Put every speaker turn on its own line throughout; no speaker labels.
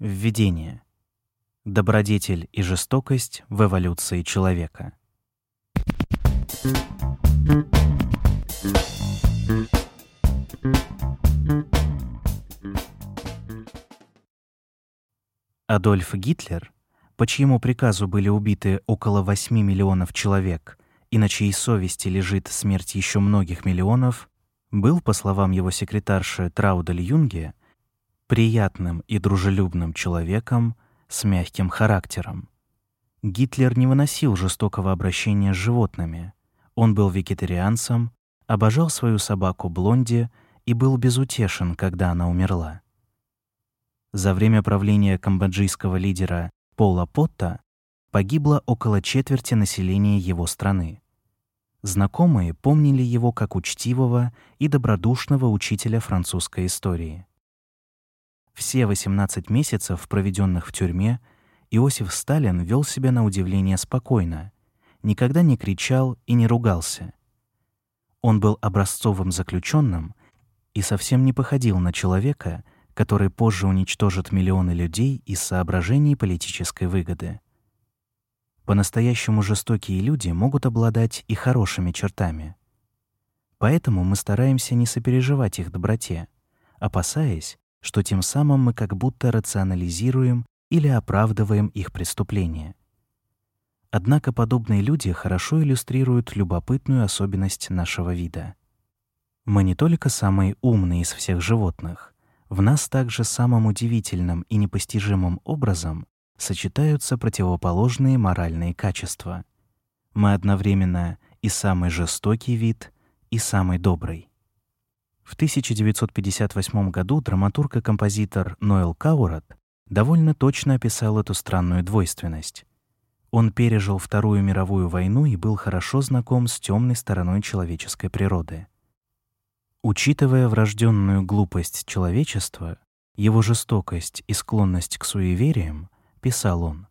Введение. Добродетель и жестокость в эволюции человека. Адольф Гитлер, по чьему приказу были убиты около 8 миллионов человек и на чьей совести лежит смерть еще многих миллионов, был, по словам его секретарши Траудель Юнге, приятным и дружелюбным человеком с мягким характером. Гитлер не выносил жестокого обращения с животными. Он был вегетарианцем, обожал свою собаку Блонди и был безутешен, когда она умерла. За время правления камбоджийского лидера Пола Потта погибло около четверти населения его страны. Знакомые помнили его как учтивого и добродушного учителя французской истории. Все 18 месяцев, проведенных в тюрьме, Иосиф Сталин вел себя на удивление спокойно, никогда не кричал и не ругался. Он был образцовым заключенным и совсем не походил на человека, который позже уничтожит миллионы людей из соображений политической выгоды. По-настоящему жестокие люди могут обладать и хорошими чертами. Поэтому мы стараемся не сопереживать их доброте, опасаясь, что тем самым мы как будто рационализируем или оправдываем их преступления. Однако подобные люди хорошо иллюстрируют любопытную особенность нашего вида. Мы не только самые умные из всех животных, в нас также самым удивительным и непостижимым образом сочетаются противоположные моральные качества. Мы одновременно и самый жестокий вид, и самый добрый. В 1958 году драматург и композитор Ноэл Каурат довольно точно описал эту странную двойственность. Он пережил Вторую мировую войну и был хорошо знаком с темной стороной человеческой природы. Учитывая врожденную глупость человечества, его жестокость и склонность к суевериям, писал он,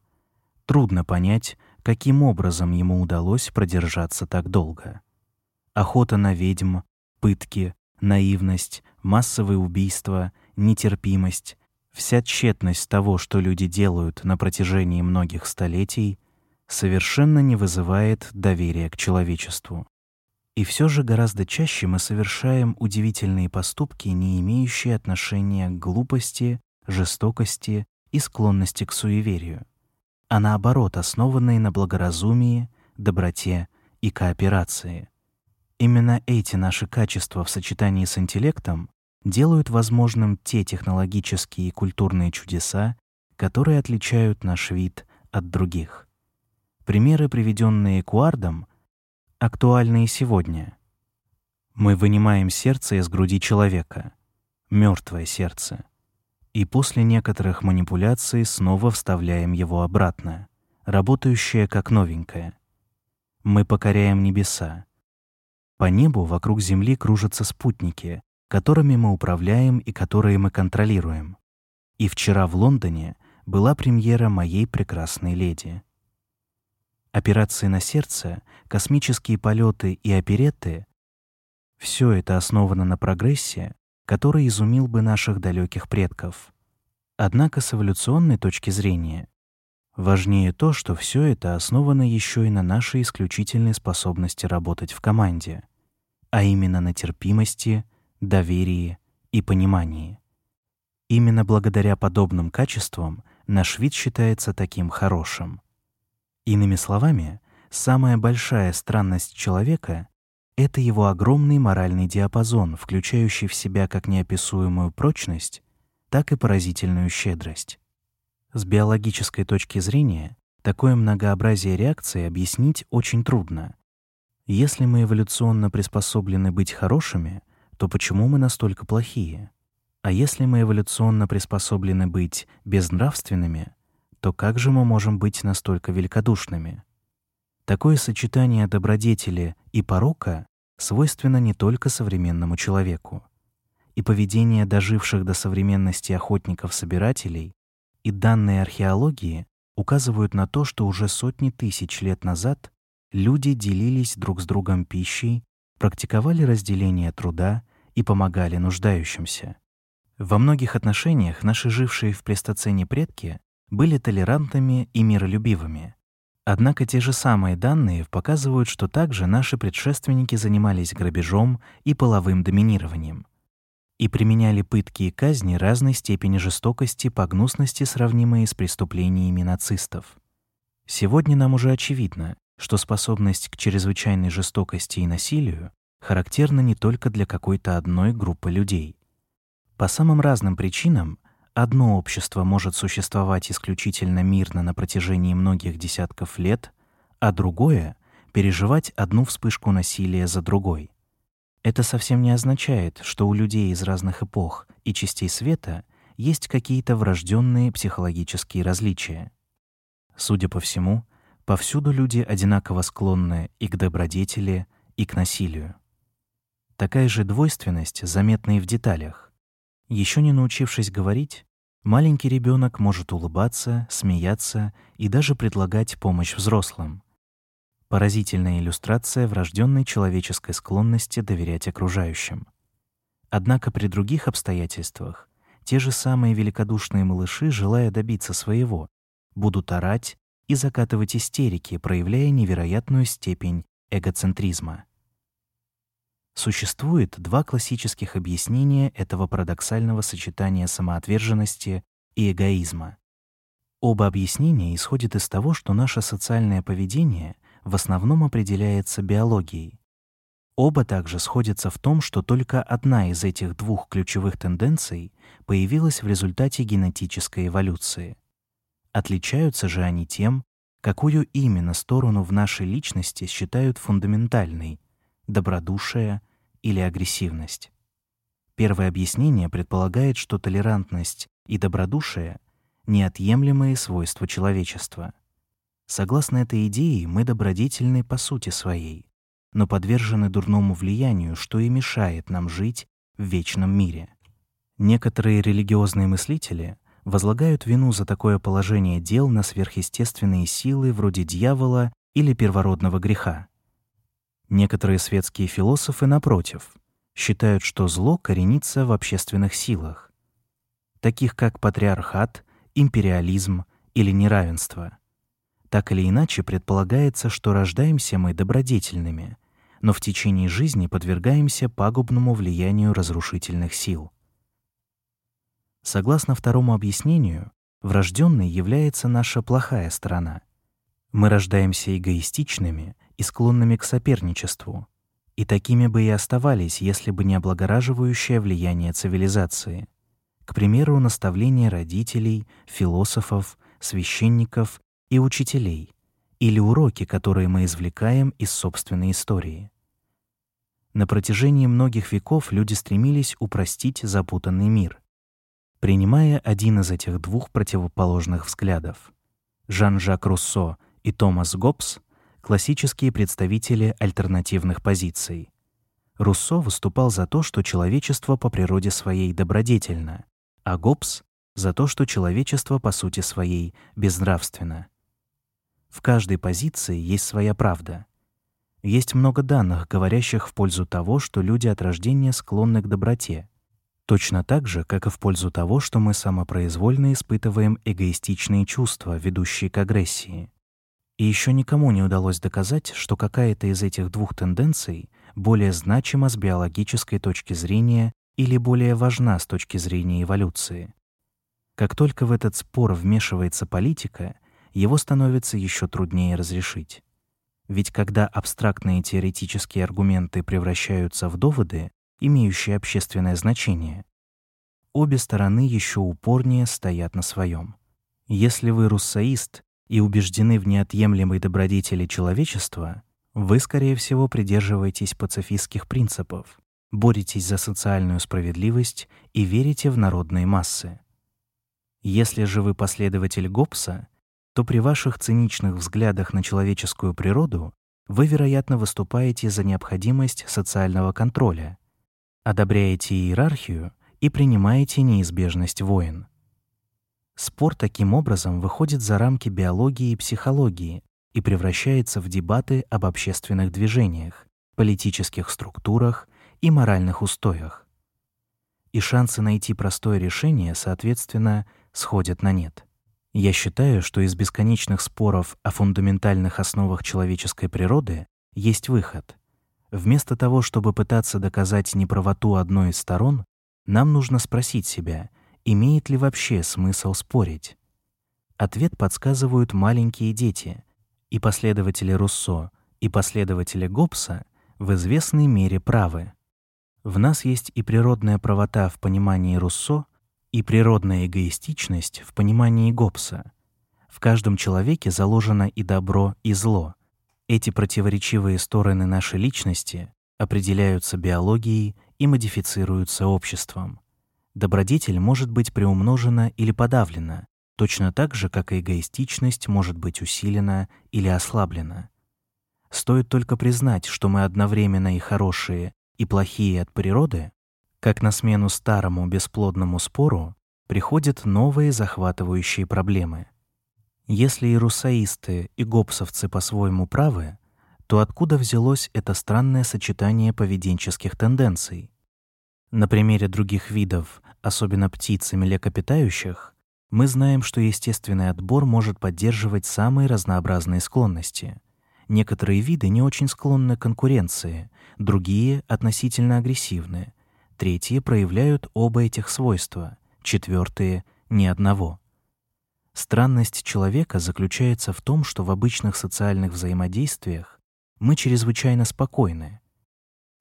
трудно понять, каким образом ему удалось продержаться так долго. Охота на ведьм, пытки, наивность, массовые убийства, нетерпимость, вся тщетность того, что люди делают на протяжении многих столетий, совершенно не вызывает доверия к человечеству. И все же гораздо чаще мы совершаем удивительные поступки, не имеющие отношения к глупости, жестокости и склонности к суеверию, а наоборот, основанные на благоразумии, доброте и кооперации. Именно эти наши качества в сочетании с интеллектом делают возможным те технологические и культурные чудеса, которые отличают наш вид от других. Примеры, приведенные Куардом, актуальны и сегодня. Мы вынимаем сердце из груди человека, мертвое сердце, и после некоторых манипуляций снова вставляем его обратно, работающее как новенькое. Мы покоряем небеса, по небу вокруг Земли кружатся спутники, которыми мы управляем и которые мы контролируем. И вчера в Лондоне была премьера моей прекрасной леди. Операции на сердце, космические полеты и оперетты — все это основано на прогрессе, который изумил бы наших далеких предков. Однако с эволюционной точки зрения Важнее то, что все это основано еще и на нашей исключительной способности работать в команде, а именно на терпимости, доверии и понимании. Именно благодаря подобным качествам наш вид считается таким хорошим. Иными словами, самая большая странность человека — это его огромный моральный диапазон, включающий в себя как неописуемую прочность, так и поразительную щедрость. С биологической точки зрения такое многообразие реакций объяснить очень трудно. Если мы эволюционно приспособлены быть хорошими, то почему мы настолько плохие? А если мы эволюционно приспособлены быть безнравственными, то как же мы можем быть настолько великодушными? Такое сочетание добродетели и порока свойственно не только современному человеку. И поведение доживших до современности охотников-собирателей и данные археологии указывают на то, что уже сотни тысяч лет назад люди делились друг с другом пищей, практиковали разделение труда и помогали нуждающимся. Во многих отношениях наши жившие в плейстоцене предки были толерантными и миролюбивыми. Однако те же самые данные показывают, что также наши предшественники занимались грабежом и половым доминированием и применяли пытки и казни разной степени жестокости по гнусности, сравнимые с преступлениями нацистов. Сегодня нам уже очевидно, что способность к чрезвычайной жестокости и насилию характерна не только для какой-то одной группы людей. По самым разным причинам одно общество может существовать исключительно мирно на протяжении многих десятков лет, а другое переживать одну вспышку насилия за другой. Это совсем не означает, что у людей из разных эпох и частей света есть какие-то врожденные психологические различия. Судя по всему, повсюду люди одинаково склонны и к добродетели, и к насилию. Такая же двойственность заметна и в деталях. Еще не научившись говорить, маленький ребенок может улыбаться, смеяться и даже предлагать помощь взрослым. Поразительная иллюстрация врожденной человеческой склонности доверять окружающим. Однако при других обстоятельствах те же самые великодушные малыши, желая добиться своего, будут орать и закатывать истерики, проявляя невероятную степень эгоцентризма. Существует два классических объяснения этого парадоксального сочетания самоотверженности и эгоизма. Оба объяснения исходят из того, что наше социальное поведение в основном определяется биологией. Оба также сходятся в том, что только одна из этих двух ключевых тенденций появилась в результате генетической эволюции. Отличаются же они тем, какую именно сторону в нашей личности считают фундаментальной добродушие или агрессивность. Первое объяснение предполагает, что толерантность и добродушие — неотъемлемые свойства человечества. Согласно этой идее, мы добродетельны по сути своей, но подвержены дурному влиянию, что и мешает нам жить в вечном мире. Некоторые религиозные мыслители возлагают вину за такое положение дел на сверхъестественные силы вроде дьявола или первородного греха. Некоторые светские философы, напротив, считают, что зло коренится в общественных силах, таких как патриархат, империализм или неравенство. Так или иначе, предполагается, что рождаемся мы добродетельными, но в течение жизни подвергаемся пагубному влиянию разрушительных сил. Согласно второму объяснению, врожденной является наша плохая сторона. Мы рождаемся эгоистичными и склонными к соперничеству, и такими бы и оставались, если бы не облагораживающее влияние цивилизации. К примеру, наставления родителей, философов, священников и учителей, или уроки, которые мы извлекаем из собственной истории. На протяжении многих веков люди стремились упростить запутанный мир, принимая один из этих двух противоположных взглядов. Жан-Жак Руссо и Томас Гоббс классические представители альтернативных позиций. Руссо выступал за то, что человечество по природе своей добродетельно, а Гоббс — за то, что человечество по сути своей безнравственно. В каждой позиции есть своя правда. Есть много данных, говорящих в пользу того, что люди от рождения склонны к доброте, точно так же, как и в пользу того, что мы самопроизвольно испытываем эгоистичные чувства, ведущие к агрессии. И еще никому не удалось доказать, что какая-то из этих двух тенденций более значима с биологической точки зрения или более важна с точки зрения эволюции. Как только в этот спор вмешивается политика, его становится еще труднее разрешить. Ведь когда абстрактные теоретические аргументы превращаются в доводы, имеющие общественное значение, обе стороны еще упорнее стоят на своем. Если вы руссоист и убеждены в неотъемлемой добродетели человечества, вы, скорее всего, придерживаетесь пацифистских принципов, боретесь за социальную справедливость и верите в народные массы. Если же вы последователь Гоббса, то при ваших циничных взглядах на человеческую природу вы, вероятно, выступаете за необходимость социального контроля, одобряете иерархию и принимаете неизбежность войн. Спор таким образом выходит за рамки биологии и психологии и превращается в дебаты об общественных движениях, политических структурах и моральных устоях. и шансы найти простое решение, соответственно, сходят на нет. Я считаю, что из бесконечных споров о фундаментальных основах человеческой природы есть выход. Вместо того, чтобы пытаться доказать неправоту одной из сторон, нам нужно спросить себя, имеет ли вообще смысл спорить. Ответ подсказывают маленькие дети, и последователи Руссо, и последователи Гоббса в известной мере правы. В нас есть и природная правота в понимании Руссо, и природная эгоистичность в понимании Гоббса. В каждом человеке заложено и добро, и зло. Эти противоречивые стороны нашей личности определяются биологией и модифицируются обществом. Добродетель может быть приумножена или подавлена, точно так же, как и эгоистичность может быть усилена или ослаблена. Стоит только признать, что мы одновременно и хорошие, и плохие от природы, как на смену старому бесплодному спору приходят новые захватывающие проблемы. Если и русаисты, и гопсовцы по-своему правы, то откуда взялось это странное сочетание поведенческих тенденций? На примере других видов, особенно птиц и млекопитающих, мы знаем, что естественный отбор может поддерживать самые разнообразные склонности. Некоторые виды не очень склонны к конкуренции, другие относительно агрессивны, третьи проявляют оба этих свойства, четвертые — ни одного. Странность человека заключается в том, что в обычных социальных взаимодействиях мы чрезвычайно спокойны,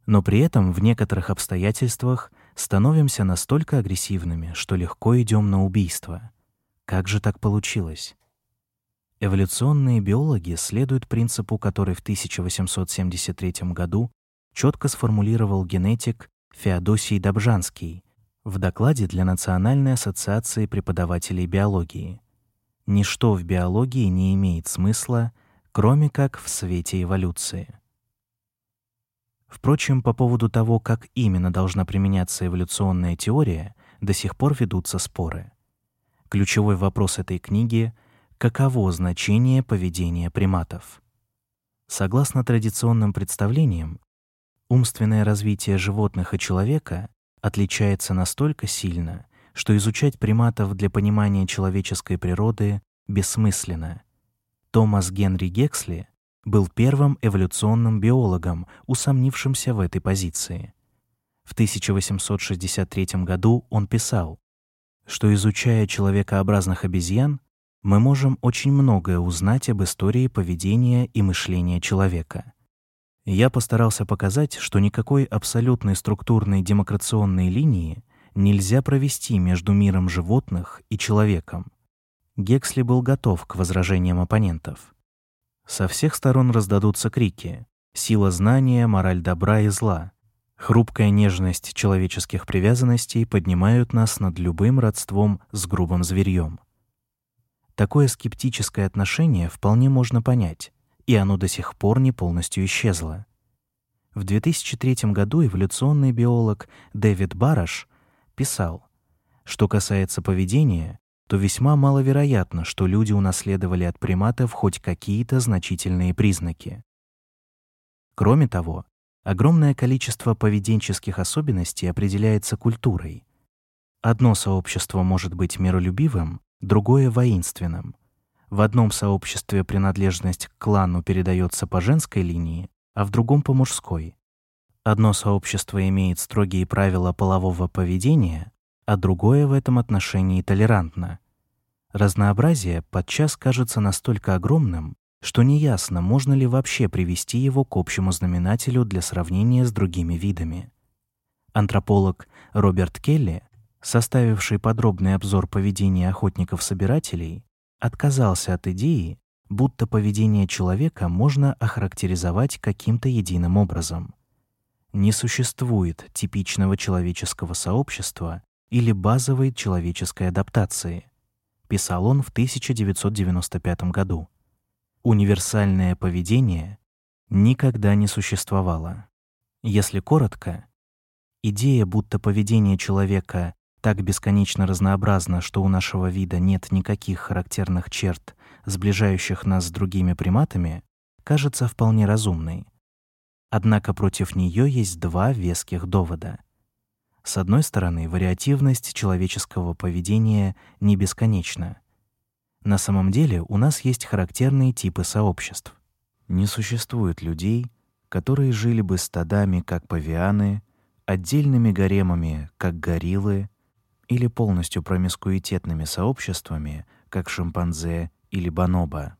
но при этом в некоторых обстоятельствах становимся настолько агрессивными, что легко идем на убийство. Как же так получилось? Эволюционные биологи следуют принципу, который в 1873 году четко сформулировал генетик Феодосий Добжанский в докладе для Национальной ассоциации преподавателей биологии. Ничто в биологии не имеет смысла, кроме как в свете эволюции. Впрочем, по поводу того, как именно должна применяться эволюционная теория, до сих пор ведутся споры. Ключевой вопрос этой книги — каково значение поведения приматов? Согласно традиционным представлениям, умственное развитие животных и человека отличается настолько сильно, что изучать приматов для понимания человеческой природы бессмысленно. Томас Генри Гексли был первым эволюционным биологом, усомнившимся в этой позиции. В 1863 году он писал, что изучая человекообразных обезьян, мы можем очень многое узнать об истории поведения и мышления человека. Я постарался показать, что никакой абсолютной структурной демокрационной линии нельзя провести между миром животных и человеком. Гексли был готов к возражениям оппонентов. Со всех сторон раздадутся крики: сила знания, мораль добра и зла. Хрупкая нежность человеческих привязанностей поднимают нас над любым родством с грубым зверьем. Такое скептическое отношение вполне можно понять, и оно до сих пор не полностью исчезло. В 2003 году эволюционный биолог Дэвид Бараш писал, что касается поведения, то весьма маловероятно, что люди унаследовали от приматов хоть какие-то значительные признаки. Кроме того, Огромное количество поведенческих особенностей определяется культурой. Одно сообщество может быть миролюбивым, другое — воинственным. В одном сообществе принадлежность к клану передается по женской линии, а в другом — по мужской. Одно сообщество имеет строгие правила полового поведения, а другое в этом отношении толерантно. Разнообразие подчас кажется настолько огромным, что неясно, можно ли вообще привести его к общему знаменателю для сравнения с другими видами. Антрополог Роберт Келли, составивший подробный обзор поведения охотников-собирателей, отказался от идеи, будто поведение человека можно охарактеризовать каким-то единым образом. Не существует типичного человеческого сообщества или базовой человеческой адаптации, писал он в 1995 году универсальное поведение никогда не существовало. Если коротко, идея, будто поведение человека так бесконечно разнообразно, что у нашего вида нет никаких характерных черт, сближающих нас с другими приматами, кажется вполне разумной. Однако против нее есть два веских довода. С одной стороны, вариативность человеческого поведения не бесконечна. На самом деле у нас есть характерные типы сообществ. Не существует людей, которые жили бы стадами, как павианы, отдельными гаремами, как гориллы, или полностью промискуитетными сообществами, как шимпанзе или бонобо.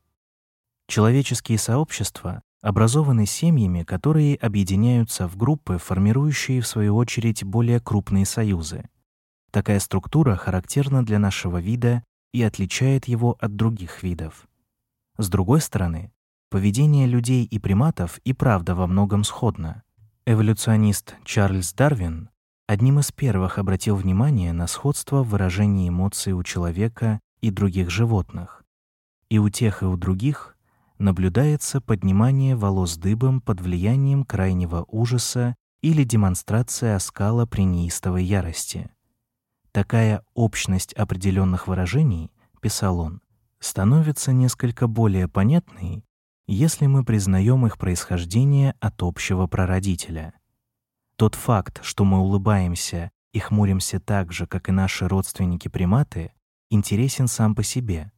Человеческие сообщества образованы семьями, которые объединяются в группы, формирующие в свою очередь более крупные союзы. Такая структура характерна для нашего вида и отличает его от других видов. С другой стороны, поведение людей и приматов и правда во многом сходно. Эволюционист Чарльз Дарвин одним из первых обратил внимание на сходство в выражении эмоций у человека и других животных. И у тех, и у других наблюдается поднимание волос дыбом под влиянием крайнего ужаса или демонстрация оскала при неистовой ярости. Такая общность определенных выражений, писал он, становится несколько более понятной, если мы признаем их происхождение от общего прародителя. Тот факт, что мы улыбаемся и хмуримся так же, как и наши родственники-приматы, интересен сам по себе.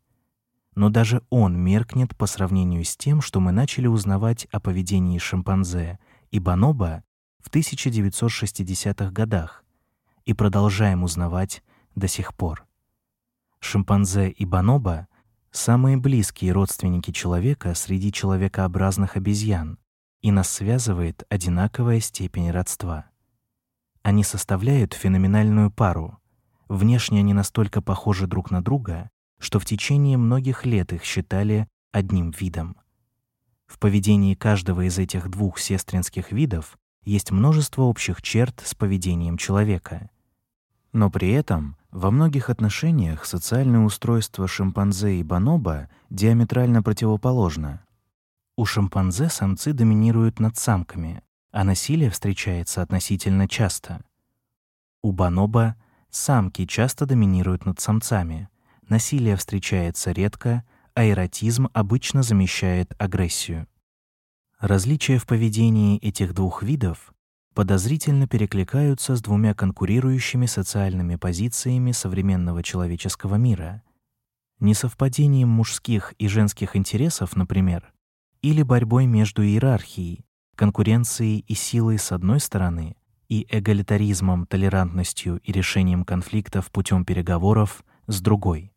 Но даже он меркнет по сравнению с тем, что мы начали узнавать о поведении шимпанзе и бонобо в 1960-х годах и продолжаем узнавать до сих пор. Шимпанзе и бонобо — самые близкие родственники человека среди человекообразных обезьян, и нас связывает одинаковая степень родства. Они составляют феноменальную пару. Внешне они настолько похожи друг на друга, что в течение многих лет их считали одним видом. В поведении каждого из этих двух сестринских видов есть множество общих черт с поведением человека. Но при этом во многих отношениях социальное устройство шимпанзе и бонобо диаметрально противоположно. У шимпанзе самцы доминируют над самками, а насилие встречается относительно часто. У бонобо самки часто доминируют над самцами, насилие встречается редко, а эротизм обычно замещает агрессию. Различия в поведении этих двух видов подозрительно перекликаются с двумя конкурирующими социальными позициями современного человеческого мира. Несовпадением мужских и женских интересов, например, или борьбой между иерархией, конкуренцией и силой с одной стороны и эгалитаризмом, толерантностью и решением конфликтов путем переговоров с другой.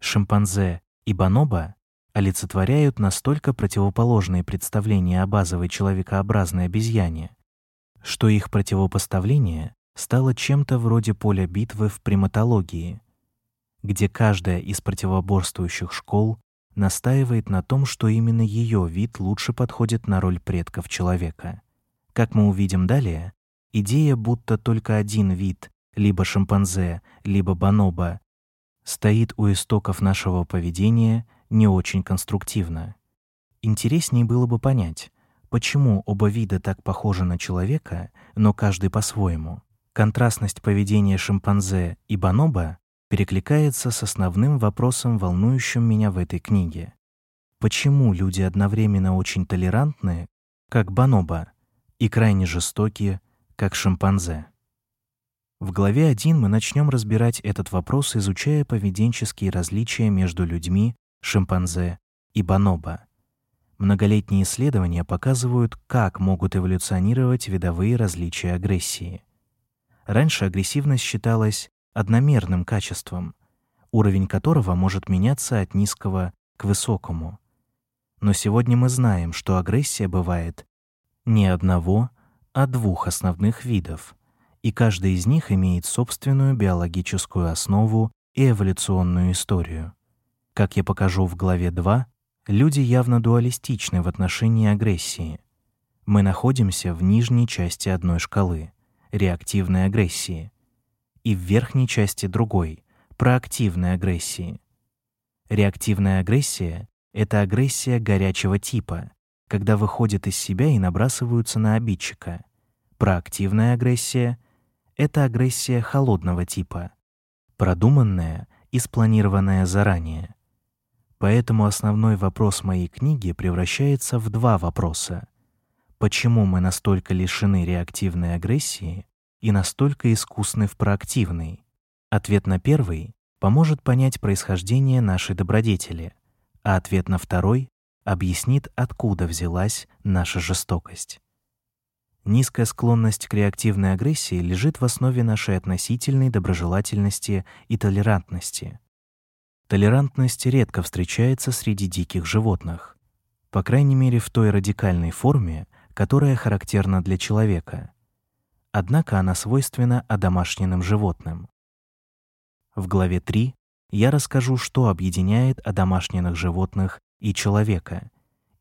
Шимпанзе и бонобо олицетворяют настолько противоположные представления о базовой человекообразной обезьяне, что их противопоставление стало чем-то вроде поля битвы в приматологии, где каждая из противоборствующих школ настаивает на том, что именно ее вид лучше подходит на роль предков человека. Как мы увидим далее, идея, будто только один вид, либо шимпанзе, либо бонобо, стоит у истоков нашего поведения, не очень конструктивна. Интереснее было бы понять, почему оба вида так похожи на человека, но каждый по-своему. Контрастность поведения шимпанзе и бонобо перекликается с основным вопросом, волнующим меня в этой книге. Почему люди одновременно очень толерантны, как бонобо, и крайне жестокие, как шимпанзе? В главе 1 мы начнем разбирать этот вопрос, изучая поведенческие различия между людьми, шимпанзе и бонобо. Многолетние исследования показывают, как могут эволюционировать видовые различия агрессии. Раньше агрессивность считалась одномерным качеством, уровень которого может меняться от низкого к высокому. Но сегодня мы знаем, что агрессия бывает не одного, а двух основных видов, и каждый из них имеет собственную биологическую основу и эволюционную историю. Как я покажу в главе 2, люди явно дуалистичны в отношении агрессии. Мы находимся в нижней части одной шкалы реактивной агрессии, и в верхней части другой, проактивной агрессии. Реактивная агрессия — это агрессия горячего типа, когда выходят из себя и набрасываются на обидчика. Проактивная агрессия — это агрессия холодного типа, продуманная и спланированная заранее. Поэтому основной вопрос моей книги превращается в два вопроса. Почему мы настолько лишены реактивной агрессии и настолько искусны в проактивной? Ответ на первый поможет понять происхождение нашей добродетели, а ответ на второй объяснит, откуда взялась наша жестокость. Низкая склонность к реактивной агрессии лежит в основе нашей относительной доброжелательности и толерантности. Толерантность редко встречается среди диких животных, по крайней мере в той радикальной форме, которая характерна для человека. Однако она свойственна одомашненным животным. В главе 3 я расскажу, что объединяет одомашненных животных и человека,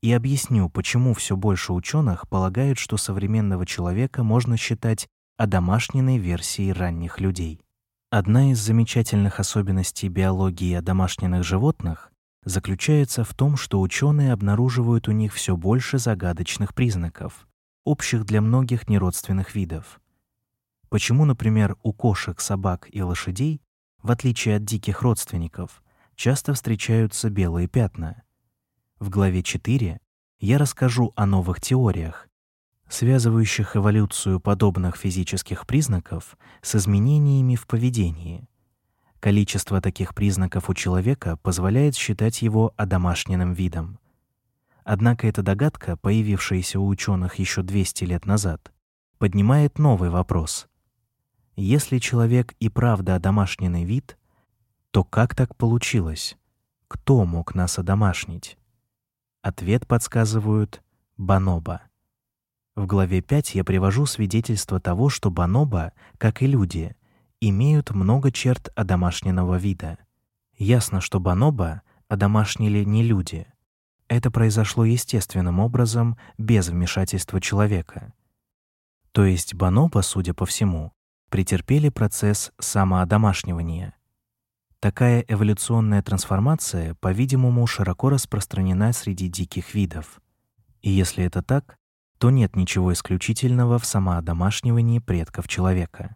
и объясню, почему все больше ученых полагают, что современного человека можно считать одомашненной версией ранних людей. Одна из замечательных особенностей биологии одомашненных животных заключается в том, что ученые обнаруживают у них все больше загадочных признаков, общих для многих неродственных видов. Почему, например, у кошек, собак и лошадей, в отличие от диких родственников, часто встречаются белые пятна? В главе 4 я расскажу о новых теориях, связывающих эволюцию подобных физических признаков с изменениями в поведении. Количество таких признаков у человека позволяет считать его одомашненным видом. Однако эта догадка, появившаяся у ученых еще 200 лет назад, поднимает новый вопрос. Если человек и правда одомашненный вид, то как так получилось? Кто мог нас одомашнить? Ответ подсказывают бонобо. В главе 5 я привожу свидетельство того, что бонобо, как и люди, имеют много черт одомашненного вида. Ясно, что бонобо одомашнили не люди. Это произошло естественным образом, без вмешательства человека. То есть бонобо, судя по всему, претерпели процесс самоодомашнивания. Такая эволюционная трансформация, по-видимому, широко распространена среди диких видов. И если это так, то нет ничего исключительного в самоодомашнивании предков человека.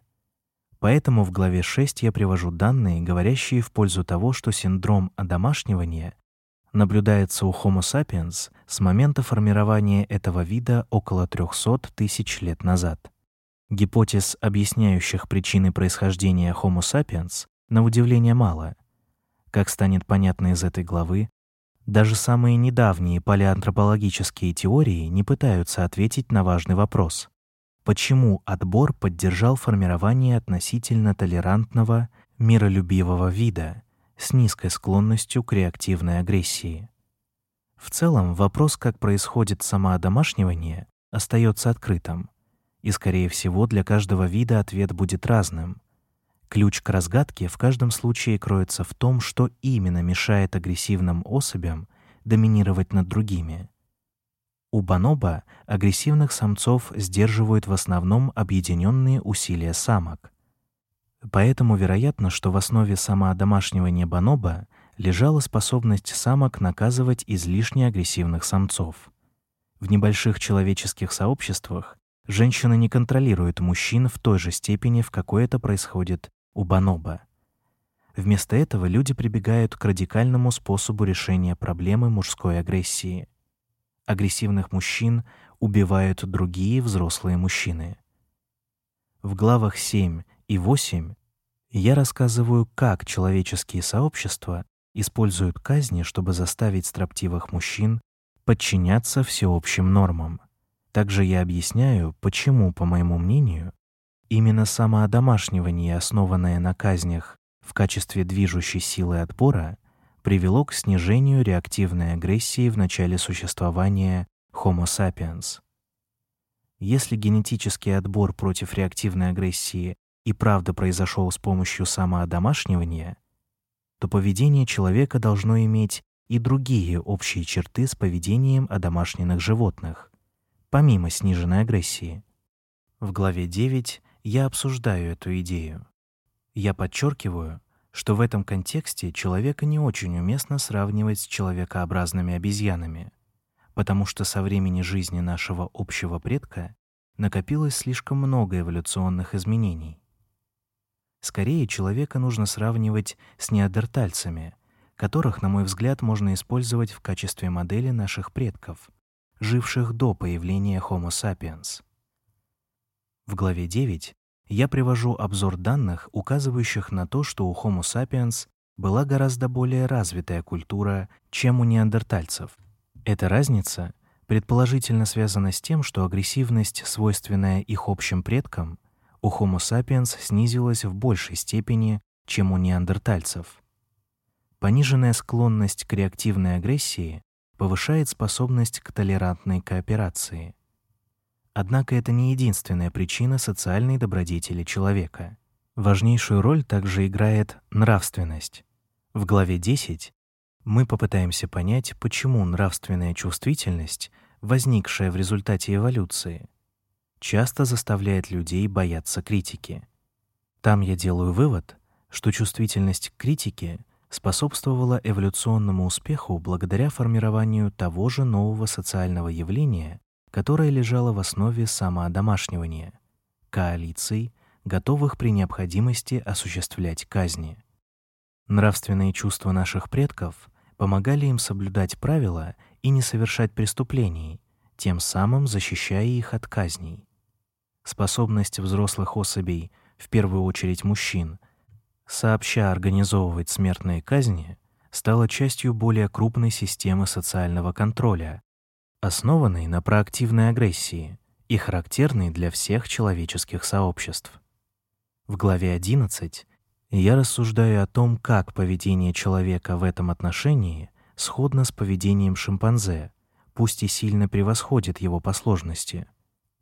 Поэтому в главе 6 я привожу данные, говорящие в пользу того, что синдром одомашнивания наблюдается у Homo sapiens с момента формирования этого вида около 300 тысяч лет назад. Гипотез, объясняющих причины происхождения Homo sapiens, на удивление мало. Как станет понятно из этой главы, даже самые недавние палеантропологические теории не пытаются ответить на важный вопрос: почему отбор поддержал формирование относительно толерантного, миролюбивого вида с низкой склонностью к реактивной агрессии? В целом, вопрос, как происходит самоодомашнивание, остается открытым, и скорее всего для каждого вида ответ будет разным. Ключ к разгадке в каждом случае кроется в том, что именно мешает агрессивным особям доминировать над другими. У бонобо агрессивных самцов сдерживают в основном объединенные усилия самок. Поэтому вероятно, что в основе самоодомашнивания бонобо лежала способность самок наказывать излишне агрессивных самцов. В небольших человеческих сообществах женщины не контролируют мужчин в той же степени, в какой это происходит у бонобо. Вместо этого люди прибегают к радикальному способу решения проблемы мужской агрессии. Агрессивных мужчин убивают другие взрослые мужчины. В главах 7 и 8 я рассказываю, как человеческие сообщества используют казни, чтобы заставить строптивых мужчин подчиняться всеобщим нормам. Также я объясняю, почему, по моему мнению, Именно самоодомашнивание, основанное на казнях в качестве движущей силы отбора, привело к снижению реактивной агрессии в начале существования Homo sapiens. Если генетический отбор против реактивной агрессии и правда произошел с помощью самоодомашнивания, то поведение человека должно иметь и другие общие черты с поведением одомашненных животных, помимо сниженной агрессии. В главе 9 я обсуждаю эту идею. Я подчеркиваю, что в этом контексте человека не очень уместно сравнивать с человекообразными обезьянами, потому что со времени жизни нашего общего предка накопилось слишком много эволюционных изменений. Скорее, человека нужно сравнивать с неандертальцами, которых, на мой взгляд, можно использовать в качестве модели наших предков, живших до появления Homo sapiens. В главе 9 я привожу обзор данных, указывающих на то, что у Homo sapiens была гораздо более развитая культура, чем у неандертальцев. Эта разница предположительно связана с тем, что агрессивность, свойственная их общим предкам, у Homo sapiens снизилась в большей степени, чем у неандертальцев. Пониженная склонность к реактивной агрессии повышает способность к толерантной кооперации. Однако это не единственная причина социальной добродетели человека. Важнейшую роль также играет нравственность. В главе 10 мы попытаемся понять, почему нравственная чувствительность, возникшая в результате эволюции, часто заставляет людей бояться критики. Там я делаю вывод, что чувствительность к критике способствовала эволюционному успеху благодаря формированию того же нового социального явления, которое лежало в основе самоодомашнивания коалиций, готовых при необходимости осуществлять казни. Нравственные чувства наших предков помогали им соблюдать правила и не совершать преступлений, тем самым защищая их от казней. Способность взрослых особей, в первую очередь мужчин, сообща организовывать смертные казни, стала частью более крупной системы социального контроля, основанной на проактивной агрессии и характерной для всех человеческих сообществ. В главе 11 я рассуждаю о том, как поведение человека в этом отношении сходно с поведением шимпанзе, пусть и сильно превосходит его по сложности.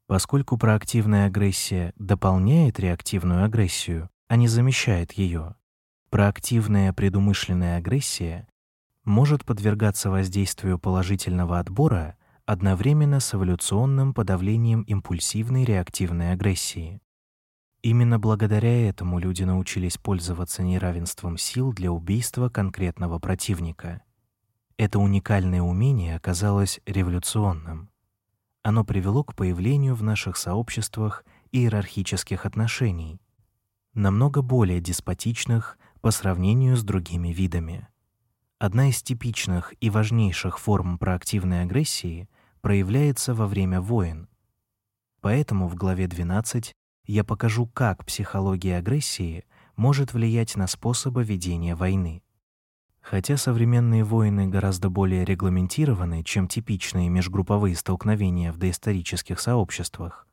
Поскольку проактивная агрессия дополняет реактивную агрессию, а не замещает ее. Проактивная предумышленная агрессия может подвергаться воздействию положительного отбора одновременно с эволюционным подавлением импульсивной реактивной агрессии. Именно благодаря этому люди научились пользоваться неравенством сил для убийства конкретного противника. Это уникальное умение оказалось революционным. Оно привело к появлению в наших сообществах иерархических отношений, намного более деспотичных по сравнению с другими видами. Одна из типичных и важнейших форм проактивной агрессии проявляется во время войн. Поэтому в главе 12 я покажу, как психология агрессии может влиять на способы ведения войны. Хотя современные войны гораздо более регламентированы, чем типичные межгрупповые столкновения в доисторических сообществах,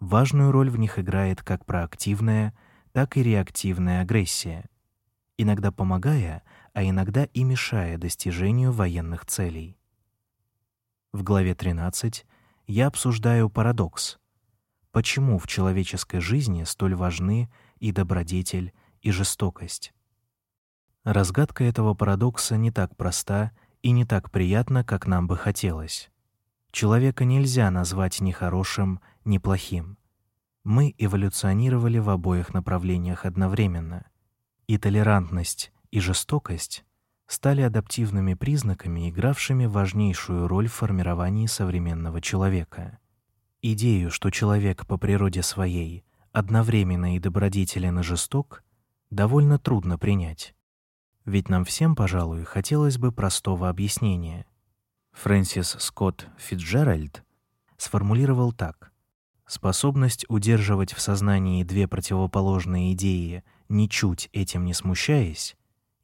важную роль в них играет как проактивная, так и реактивная агрессия, иногда помогая, а иногда и мешая достижению военных целей. В главе 13 я обсуждаю парадокс. Почему в человеческой жизни столь важны и добродетель, и жестокость? Разгадка этого парадокса не так проста и не так приятна, как нам бы хотелось. Человека нельзя назвать ни хорошим, ни плохим мы эволюционировали в обоих направлениях одновременно. И толерантность, и жестокость стали адаптивными признаками, игравшими важнейшую роль в формировании современного человека. Идею, что человек по природе своей одновременно и добродетелен и жесток, довольно трудно принять. Ведь нам всем, пожалуй, хотелось бы простого объяснения. Фрэнсис Скотт Фитджеральд сформулировал так: Способность удерживать в сознании две противоположные идеи, ничуть этим не смущаясь,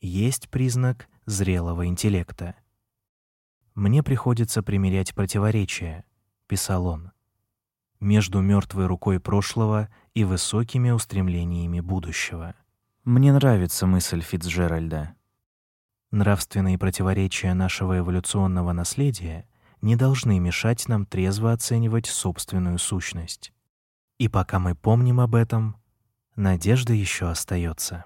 есть признак зрелого интеллекта. Мне приходится примирять противоречия, писал он, между мертвой рукой прошлого и высокими устремлениями будущего. Мне нравится мысль Фицджеральда. Нравственные противоречия нашего эволюционного наследия не должны мешать нам трезво оценивать собственную сущность. И пока мы помним об этом, надежда еще остается.